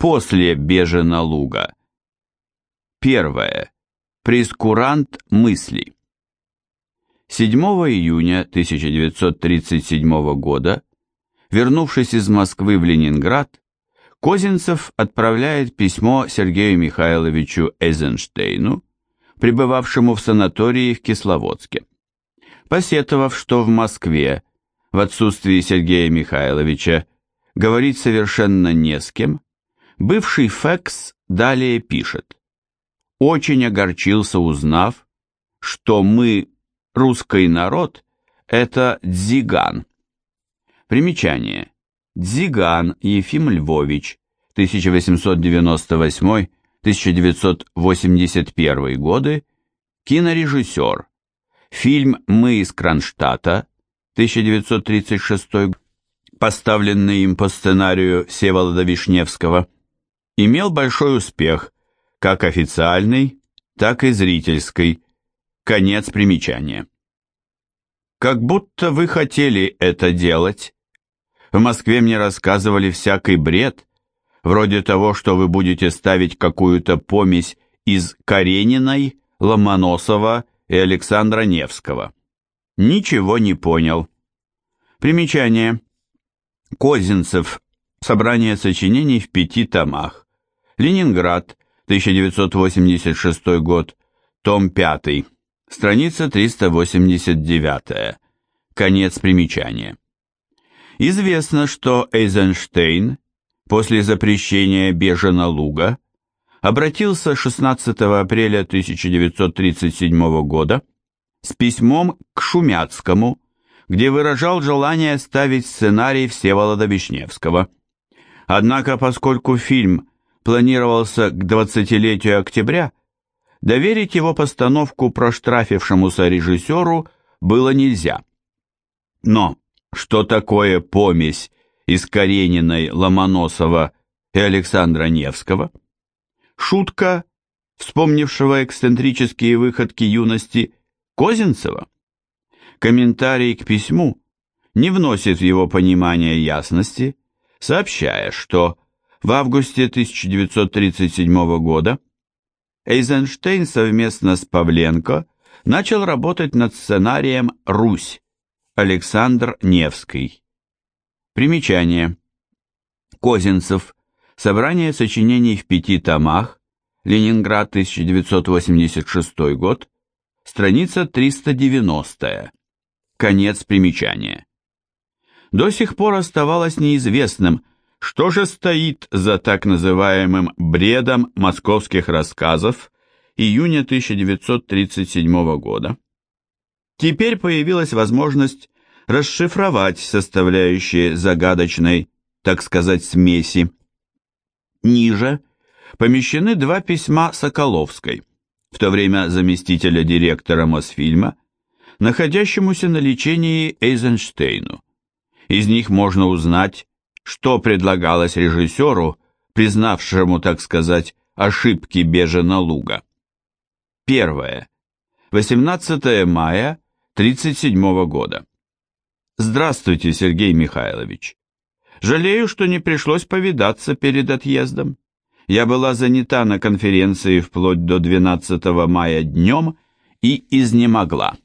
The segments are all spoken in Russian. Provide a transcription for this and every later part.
после Бежена луга. Первое. Прескурант мыслей. 7 июня 1937 года, вернувшись из Москвы в Ленинград, Козинцев отправляет письмо Сергею Михайловичу Эйзенштейну, пребывавшему в санатории в Кисловодске. Посетовав, что в Москве, в отсутствии Сергея Михайловича, говорить совершенно не с кем, бывший Фекс далее пишет. Очень огорчился, узнав, что мы русский народ – это дзиган. Примечание. Дзиган Ефим Львович, 1898-1981 годы, кинорежиссер. Фильм «Мы из Кронштадта», 1936 поставленный им по сценарию Всеволода Вишневского, имел большой успех, как официальный, так и зрительский, Конец примечания. Как будто вы хотели это делать. В Москве мне рассказывали всякий бред, вроде того, что вы будете ставить какую-то помесь из Карениной, Ломоносова и Александра Невского. Ничего не понял. Примечание. Козинцев. Собрание сочинений в пяти томах. Ленинград, 1986 год, том 5. Страница 389. Конец примечания. Известно, что Эйзенштейн после запрещения Бежена Луга обратился 16 апреля 1937 года с письмом к Шумяцкому, где выражал желание ставить сценарий Всеволода Вишневского. Однако, поскольку фильм планировался к 20-летию октября, доверить его постановку проштрафившемуся режиссеру было нельзя. Но что такое помесь из Карениной, Ломоносова и Александра Невского? Шутка, вспомнившего эксцентрические выходки юности Козинцева? Комментарий к письму не вносит в его понимание ясности, сообщая, что в августе 1937 года Эйзенштейн совместно с Павленко начал работать над сценарием «Русь» Александр Невский. Примечание. Козинцев. Собрание сочинений в пяти томах. Ленинград, 1986 год. Страница 390. Конец примечания. До сих пор оставалось неизвестным, что же стоит за так называемым бредом московских рассказов июня 1937 года? Теперь появилась возможность расшифровать составляющие загадочной, так сказать, смеси. Ниже помещены два письма Соколовской, в то время заместителя директора Мосфильма, находящемуся на лечении Эйзенштейну. Из них можно узнать, что предлагалось режиссеру, признавшему, так сказать, ошибки Бежена Луга. Первое. 18 мая 1937 года. Здравствуйте, Сергей Михайлович. Жалею, что не пришлось повидаться перед отъездом. Я была занята на конференции вплоть до 12 мая днем и изнемогла.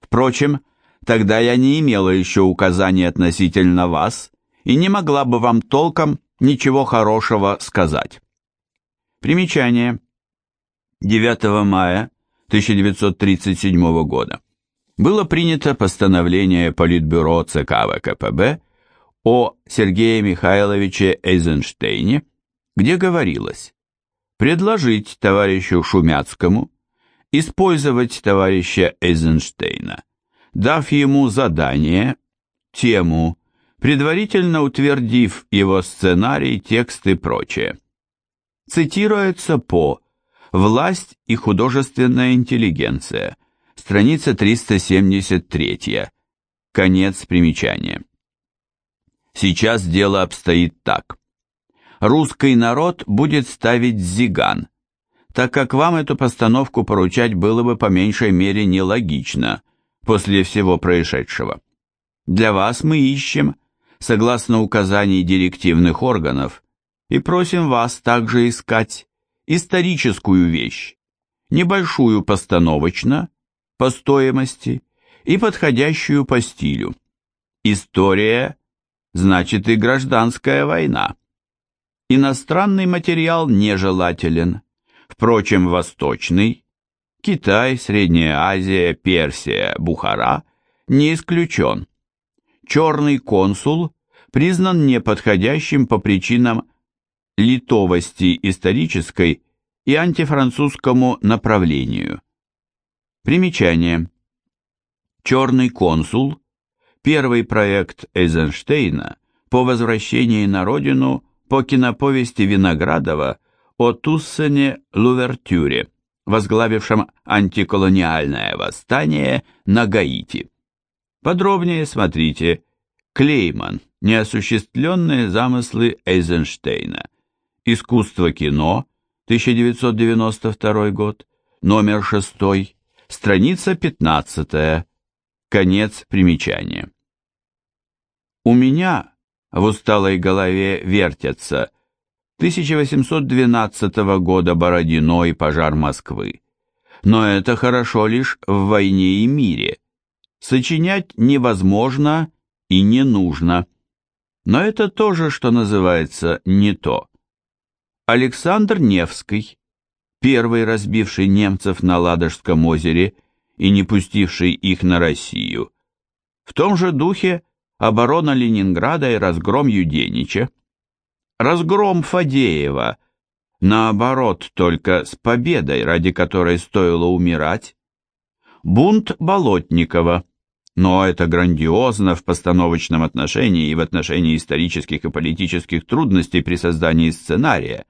Впрочем, тогда я не имела еще указаний относительно вас и не могла бы вам толком ничего хорошего сказать. Примечание. 9 мая 1937 года было принято постановление Политбюро ЦК ВКПБ о Сергее Михайловиче Эйзенштейне, где говорилось предложить товарищу Шумяцкому использовать товарища Эйзенштейна, дав ему задание, тему предварительно утвердив его сценарий, текст и прочее. Цитируется по «Власть и художественная интеллигенция», страница 373, конец примечания. Сейчас дело обстоит так. Русский народ будет ставить зиган, так как вам эту постановку поручать было бы по меньшей мере нелогично после всего происшедшего. Для вас мы ищем согласно указаний директивных органов, и просим вас также искать историческую вещь, небольшую постановочно, по стоимости и подходящую по стилю. История значит и гражданская война. Иностранный материал нежелателен. Впрочем, восточный, Китай, Средняя Азия, Персия, Бухара не исключен. Черный консул признан неподходящим по причинам литовости исторической и антифранцузскому направлению. Примечание. Черный консул – первый проект Эйзенштейна по возвращении на родину по киноповести Виноградова о Туссене Лувертюре, возглавившем антиколониальное восстание на Гаити. Подробнее смотрите Клейман. Неосуществленные замыслы Эйзенштейна. Искусство кино. 1992 год. Номер 6. Страница 15. Конец примечания. У меня в усталой голове вертятся 1812 года Бородино и пожар Москвы. Но это хорошо лишь в войне и мире. Сочинять невозможно и не нужно. Но это тоже, что называется, не то. Александр Невский первый разбивший немцев на Ладожском озере и не пустивший их на Россию. В том же духе оборона Ленинграда и разгром Юденича. Разгром Фадеева, наоборот, только с победой, ради которой стоило умирать. Бунт Болотникова, но это грандиозно в постановочном отношении и в отношении исторических и политических трудностей при создании сценария.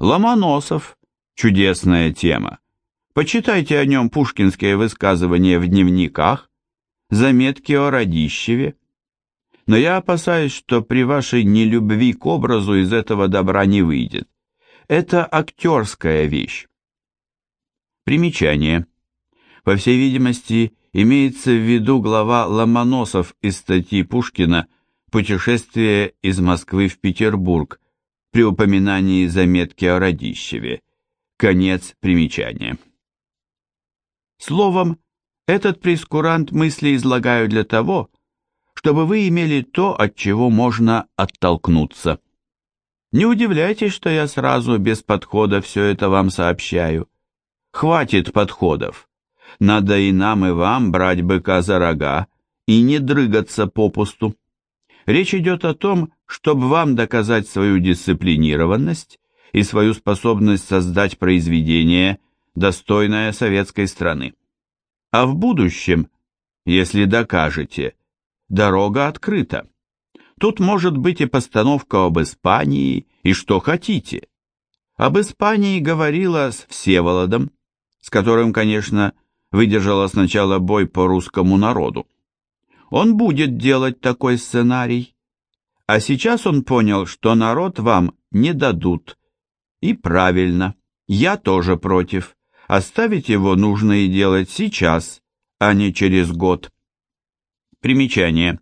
Ломоносов, Чудесная тема. Почитайте о нем пушкинские высказывания в дневниках, заметки о Радищеве. Но я опасаюсь, что при вашей нелюбви к образу из этого добра не выйдет. Это актерская вещь. Примечание. По всей видимости, имеется в виду глава Ломоносов из статьи Пушкина «Путешествие из Москвы в Петербург» при упоминании заметки о Радищеве. Конец примечания. Словом, этот прескурант мысли излагаю для того, чтобы вы имели то, от чего можно оттолкнуться. Не удивляйтесь, что я сразу без подхода все это вам сообщаю. Хватит подходов. Надо и нам, и вам брать быка за рога и не дрыгаться попусту. Речь идет о том, чтобы вам доказать свою дисциплинированность и свою способность создать произведение, достойное советской страны. А в будущем, если докажете, дорога открыта. Тут может быть и постановка об Испании, и что хотите. Об Испании говорила с Всеволодом, с которым, конечно, выдержала сначала бой по русскому народу. Он будет делать такой сценарий. А сейчас он понял, что народ вам не дадут, и правильно, я тоже против. Оставить его нужно и делать сейчас, а не через год. Примечание.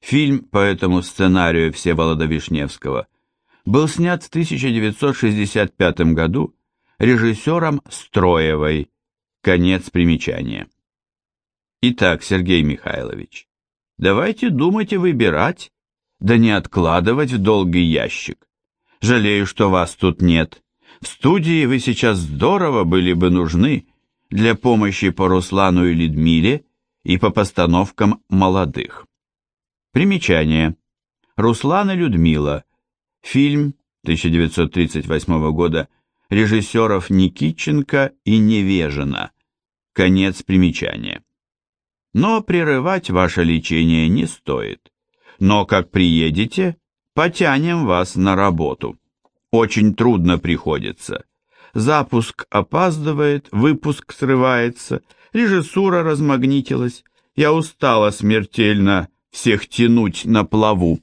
Фильм по этому сценарию Всеволода Вишневского был снят в 1965 году режиссером Строевой. Конец примечания. Итак, Сергей Михайлович, давайте думать и выбирать, да не откладывать в долгий ящик. Жалею, что вас тут нет. В студии вы сейчас здорово были бы нужны для помощи по Руслану и Людмиле и по постановкам молодых. Примечание. Руслан и Людмила. Фильм 1938 года режиссеров Никитченко и Невежина. Конец примечания. Но прерывать ваше лечение не стоит. Но как приедете, Потянем вас на работу. Очень трудно приходится. Запуск опаздывает, выпуск срывается, режиссура размагнитилась. Я устала смертельно всех тянуть на плаву.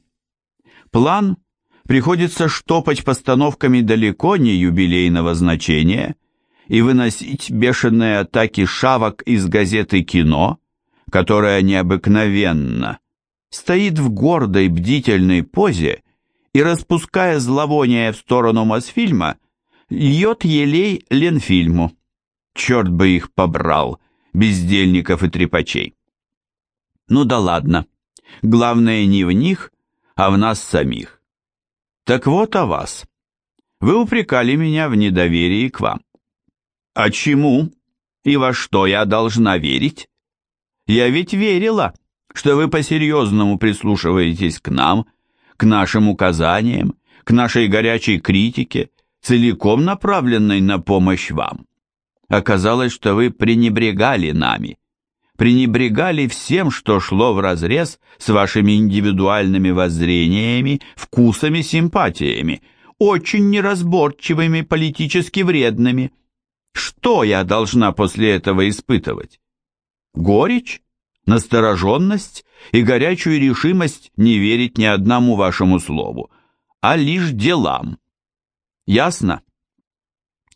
План приходится штопать постановками далеко не юбилейного значения и выносить бешеные атаки шавок из газеты «Кино», которая необыкновенно стоит в гордой бдительной позе и, распуская зловоние в сторону Мосфильма, льет елей Ленфильму. Черт бы их побрал, бездельников и трепачей. Ну да ладно, главное не в них, а в нас самих. Так вот о вас. Вы упрекали меня в недоверии к вам. А чему и во что я должна верить? Я ведь верила, что вы по-серьезному прислушиваетесь к нам, к нашим указаниям, к нашей горячей критике, целиком направленной на помощь вам. Оказалось, что вы пренебрегали нами, пренебрегали всем, что шло вразрез с вашими индивидуальными воззрениями, вкусами, симпатиями, очень неразборчивыми, политически вредными. Что я должна после этого испытывать? Горечь? Настороженность и горячую решимость не верить ни одному вашему слову, а лишь делам. Ясно?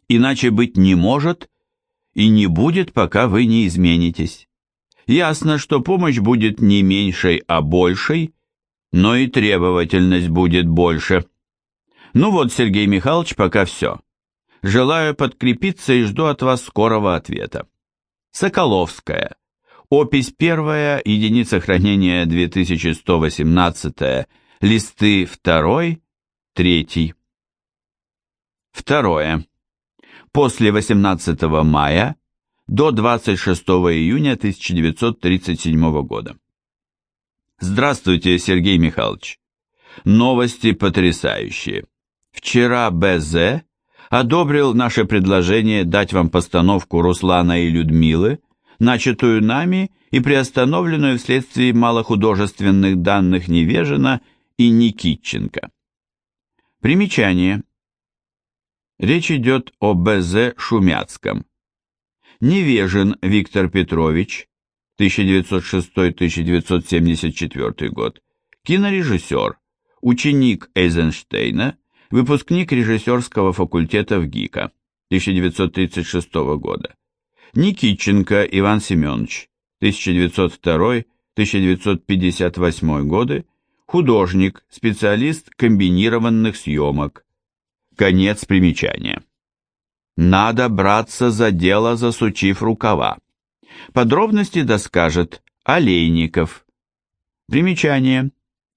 Иначе быть не может и не будет, пока вы не изменитесь. Ясно, что помощь будет не меньшей, а большей, но и требовательность будет больше. Ну вот, Сергей Михайлович, пока все. Желаю подкрепиться и жду от вас скорого ответа. Соколовская. Опись первая, единица хранения 2118, листы второй, третий. Второе. После 18 мая до 26 июня 1937 года. Здравствуйте, Сергей Михайлович. Новости потрясающие. Вчера БЗ одобрил наше предложение дать вам постановку Руслана и Людмилы, начатую нами и приостановленную вследствие малохудожественных данных Невежина и Никитченко. Примечание. Речь идет о Б.З. Шумяцком. Невежин Виктор Петрович, 1906-1974 год, кинорежиссер, ученик Эйзенштейна, выпускник режиссерского факультета в ГИКа, 1936 года. Никитченко Иван Семенович, 1902-1958 годы, художник, специалист комбинированных съемок, Конец примечания. Надо браться за дело, засучив рукава. Подробности доскажет Олейников. Примечание.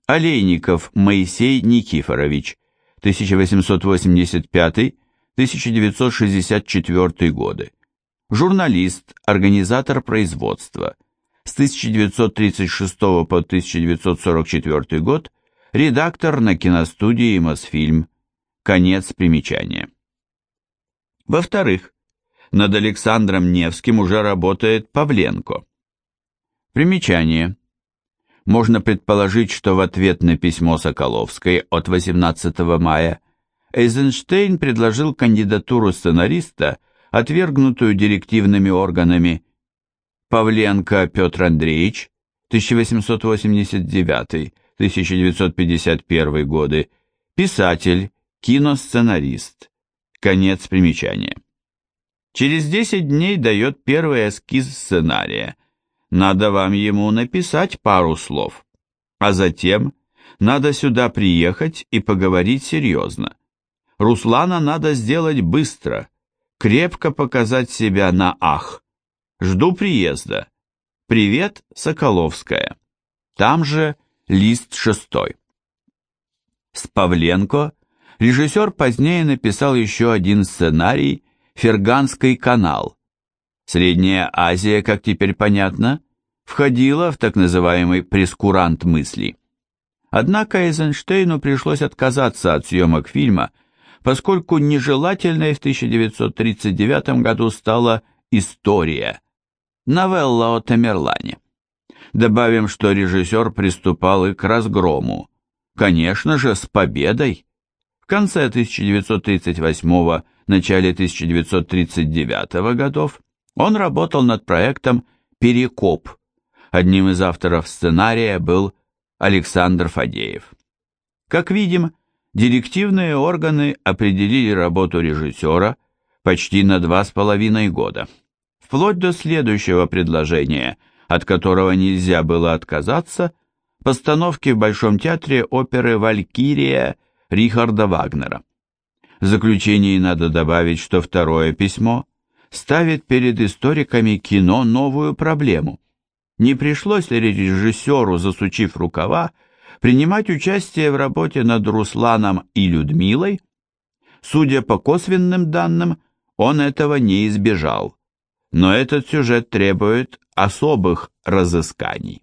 Олейников Моисей Никифорович, 1885-1964 годы. Журналист, организатор производства. С 1936 по 1944 год редактор на киностудии «Мосфильм», Конец примечания. Во-вторых, над Александром Невским уже работает Павленко. Примечание. Можно предположить, что в ответ на письмо Соколовской от 18 мая Эйзенштейн предложил кандидатуру сценариста, отвергнутую директивными органами Павленко Петр Андреевич, 1889-1951 годы, писатель, киносценарист. Конец примечания. Через 10 дней дает первый эскиз сценария. Надо вам ему написать пару слов. А затем надо сюда приехать и поговорить серьезно. Руслана надо сделать быстро, крепко показать себя на ах. Жду приезда. Привет, Соколовская. Там же лист шестой. С Павленко режиссер позднее написал еще один сценарий «Ферганский канал». Средняя Азия, как теперь понятно, входила в так называемый прескурант мысли. Однако Эйзенштейну пришлось отказаться от съемок фильма, поскольку нежелательной в 1939 году стала «История», новелла о Тамерлане. Добавим, что режиссер приступал и к разгрому, конечно же, с победой. В конце 1938 начале 1939 годов он работал над проектом «Перекоп». Одним из авторов сценария был Александр Фадеев. Как видим, директивные органы определили работу режиссера почти на два с половиной года, вплоть до следующего предложения, от которого нельзя было отказаться, постановки в Большом театре оперы «Валькирия» Рихарда Вагнера. В заключении надо добавить, что второе письмо ставит перед историками кино новую проблему. Не пришлось ли режиссеру, засучив рукава, принимать участие в работе над Русланом и Людмилой? Судя по косвенным данным, он этого не избежал. Но этот сюжет требует особых разысканий.